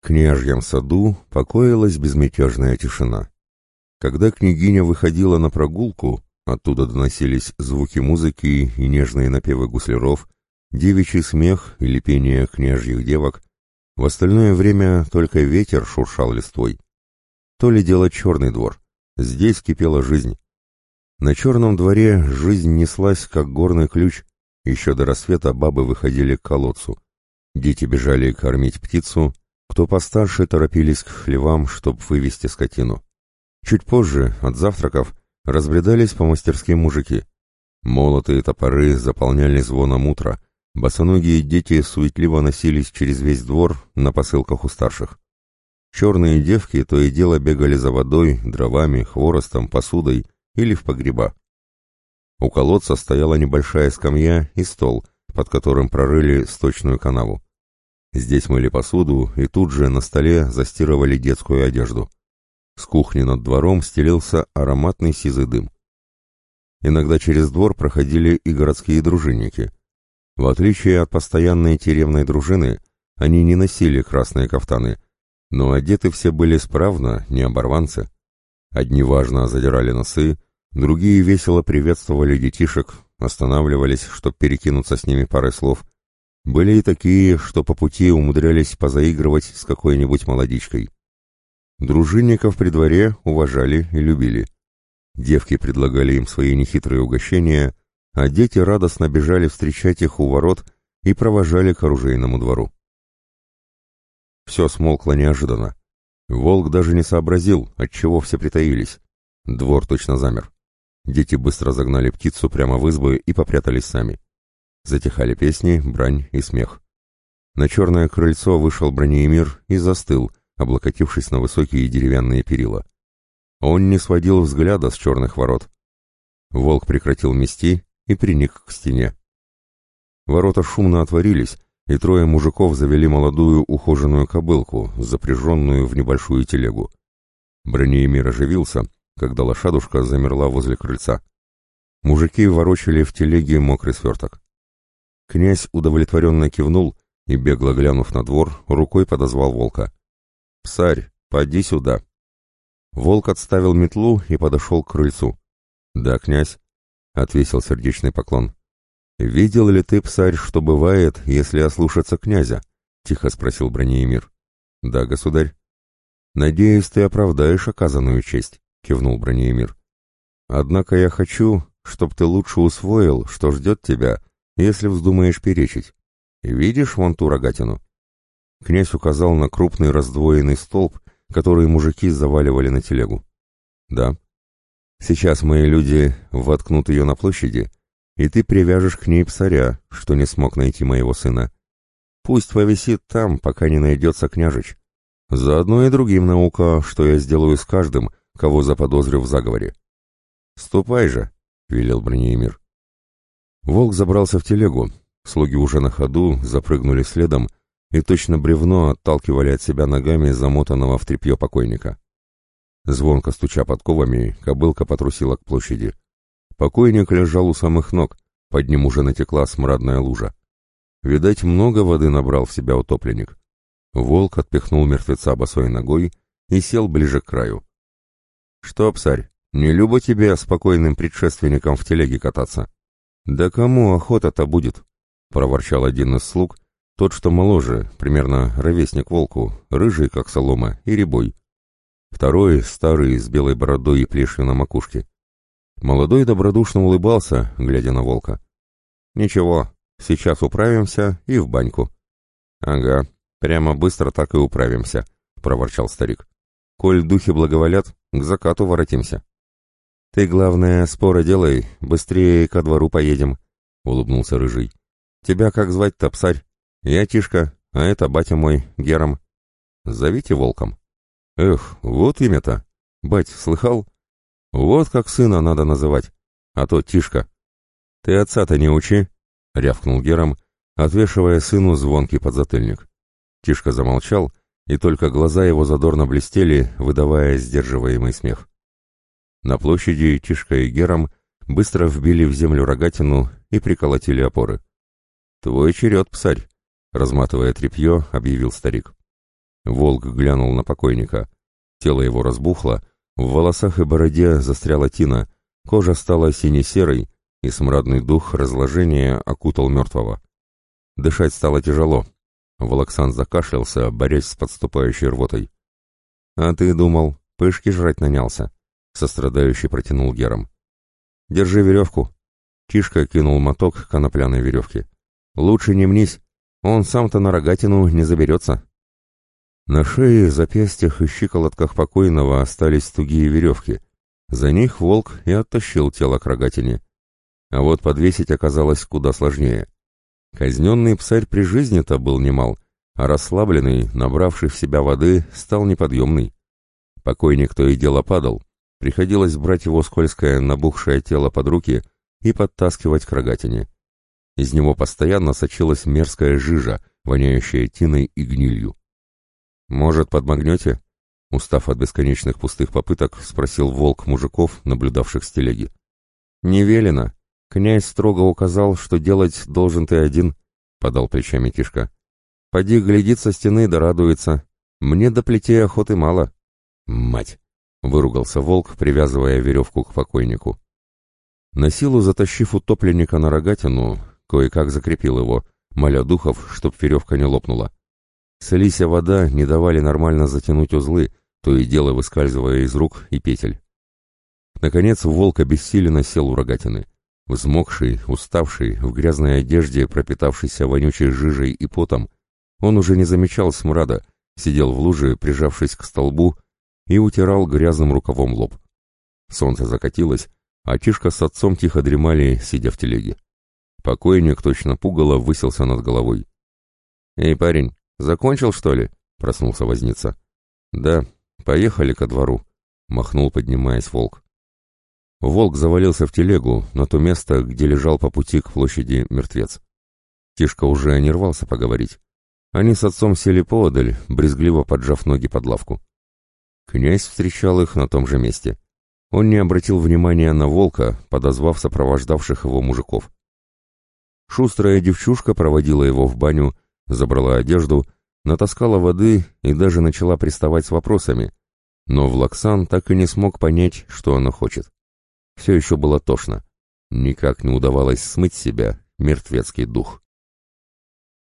княжьем саду покоилась безмятежная тишина. Когда княгиня выходила на прогулку, оттуда доносились звуки музыки и нежные напевы гусляров, девичий смех или пение княжьих девок, в остальное время только ветер шуршал листвой. То ли дело черный двор. Здесь кипела жизнь. На черном дворе жизнь неслась, как горный ключ. Еще до рассвета бабы выходили к колодцу. Дети бежали кормить птицу, кто постарше торопились к хлевам, чтобы вывести скотину. Чуть позже, от завтраков, разбредались по мастерским мужики. Молоты и топоры заполняли звоном утра, босоногие дети суетливо носились через весь двор на посылках у старших. Черные девки то и дело бегали за водой, дровами, хворостом, посудой или в погреба. У колодца стояла небольшая скамья и стол, под которым прорыли сточную канаву. Здесь мыли посуду и тут же на столе застирывали детскую одежду. С кухни над двором стелился ароматный сизый дым. Иногда через двор проходили и городские дружинники. В отличие от постоянной тюремной дружины, они не носили красные кафтаны, но одеты все были справно, не оборванцы. Одни важно задирали носы, другие весело приветствовали детишек, останавливались, чтобы перекинуться с ними парой слов. Были и такие, что по пути умудрялись позаигрывать с какой-нибудь молодичкой. Дружинников при дворе уважали и любили. Девки предлагали им свои нехитрые угощения, а дети радостно бежали встречать их у ворот и провожали к оружейному двору. Все смолкло неожиданно. Волк даже не сообразил, от чего все притаились. Двор точно замер. Дети быстро загнали птицу прямо в избы и попрятались сами. Затихали песни, брань и смех. На черное крыльцо вышел Бронеемир и застыл, облокотившись на высокие деревянные перила. Он не сводил взгляда с черных ворот. Волк прекратил мести и приник к стене. Ворота шумно отворились, и трое мужиков завели молодую ухоженную кобылку, запряженную в небольшую телегу. Бронеемир оживился, когда лошадушка замерла возле крыльца. Мужики ворочали в телеге мокрый сверток. Князь удовлетворенно кивнул и, бегло глянув на двор, рукой подозвал волка. «Псарь, поди сюда!» Волк отставил метлу и подошел к крыльцу. «Да, князь», — отвесил сердечный поклон. «Видел ли ты, псарь, что бывает, если ослушаться князя?» — тихо спросил Бронеемир. «Да, государь». «Надеюсь, ты оправдаешь оказанную честь», — кивнул Бронеемир. «Однако я хочу, чтоб ты лучше усвоил, что ждет тебя, если вздумаешь перечить. Видишь вон ту рогатину?» Князь указал на крупный раздвоенный столб, который мужики заваливали на телегу. «Да. Сейчас мои люди воткнут ее на площади, и ты привяжешь к ней псаря, что не смог найти моего сына. Пусть повисит там, пока не найдется княжич. Заодно и другим наука, что я сделаю с каждым, кого заподозрю в заговоре». «Ступай же», — велел Бронеемир. Волк забрался в телегу, слуги уже на ходу запрыгнули следом, и точно бревно отталкивали от себя ногами замотанного в тряпье покойника. Звонко стуча подковами, кобылка потрусила к площади. Покойник лежал у самых ног, под ним уже натекла смрадная лужа. Видать, много воды набрал в себя утопленник. Волк отпихнул мертвеца босой ногой и сел ближе к краю. — Что, псарь, не любо тебе спокойным предшественником в телеге кататься? — Да кому охота-то будет? — проворчал один из слуг, тот, что моложе, примерно ровесник волку, рыжий, как солома, и рябой. Второй, старый, с белой бородой и плешью на макушке. Молодой добродушно улыбался, глядя на волка. «Ничего, сейчас управимся и в баньку». «Ага, прямо быстро так и управимся», — проворчал старик. «Коль духи благоволят, к закату воротимся». «Ты, главное, споры делай, быстрее ко двору поедем», — улыбнулся Рыжий. «Тебя как звать-то, псарь?» «Я Тишка, а это батя мой, Гером. Зовите волком». «Эх, вот имя-то. Бать, слыхал? Вот как сына надо называть, а то Тишка». «Ты отца-то не учи», — рявкнул Гером, отвешивая сыну звонкий подзатыльник. Тишка замолчал, и только глаза его задорно блестели, выдавая сдерживаемый смех. На площади Тишка и Гером быстро вбили в землю рогатину и приколотили опоры. «Твой черед, псарь», — разматывая тряпье, объявил старик. Волк глянул на покойника. Тело его разбухло, в волосах и бороде застряла тина, кожа стала сине-серой, и смрадный дух разложения окутал мертвого. Дышать стало тяжело. Волоксан закашлялся, борясь с подступающей рвотой. «А ты думал, пышки жрать нанялся?» — сострадающий протянул Гером. «Держи веревку». Кишка кинул моток конопляной веревки. «Лучше не мнись, он сам-то на рогатину не заберется». На шее, запястьях и щиколотках покойного остались тугие веревки. За них волк и оттащил тело к рогатине. А вот подвесить оказалось куда сложнее. Казненный псарь при жизни-то был немал, а расслабленный, набравший в себя воды, стал неподъемный. Покойник то и дело падал. Приходилось брать его скользкое, набухшее тело под руки и подтаскивать к рогатине. Из него постоянно сочилась мерзкая жижа, воняющая тиной и гнилью. «Может, подмогнете?» Устав от бесконечных пустых попыток, спросил волк мужиков, наблюдавших с телеги. «Не велено. Князь строго указал, что делать должен ты один», — подал плечами Тишка. «Поди глядит со стены да радуется. Мне до плетей охоты мало». «Мать!» — выругался волк, привязывая веревку к покойнику. На силу затащив утопленника на рогатину, кое-как закрепил его, моля духов, чтоб веревка не лопнула. Слизь вода не давали нормально затянуть узлы, то и дело выскальзывая из рук и петель. Наконец волк обессиленно сел у рогатины. Взмокший, уставший, в грязной одежде, пропитавшийся вонючей жижей и потом, он уже не замечал смрада, сидел в луже, прижавшись к столбу, и утирал грязным рукавом лоб. Солнце закатилось, а Тишка с отцом тихо дремали, сидя в телеге. Покойник точно пугало высился над головой. «Эй, парень, «Закончил, что ли?» — проснулся возница. «Да, поехали ко двору», — махнул, поднимаясь волк. Волк завалился в телегу, на то место, где лежал по пути к площади мертвец. Тишка уже не рвался поговорить. Они с отцом сели поодаль, брезгливо поджав ноги под лавку. Князь встречал их на том же месте. Он не обратил внимания на волка, подозвав сопровождавших его мужиков. Шустрая девчушка проводила его в баню, забрала одежду, натаскала воды и даже начала приставать с вопросами, но Влаксан так и не смог понять, что она хочет. Все еще было тошно. Никак не удавалось смыть себя мертвецкий дух.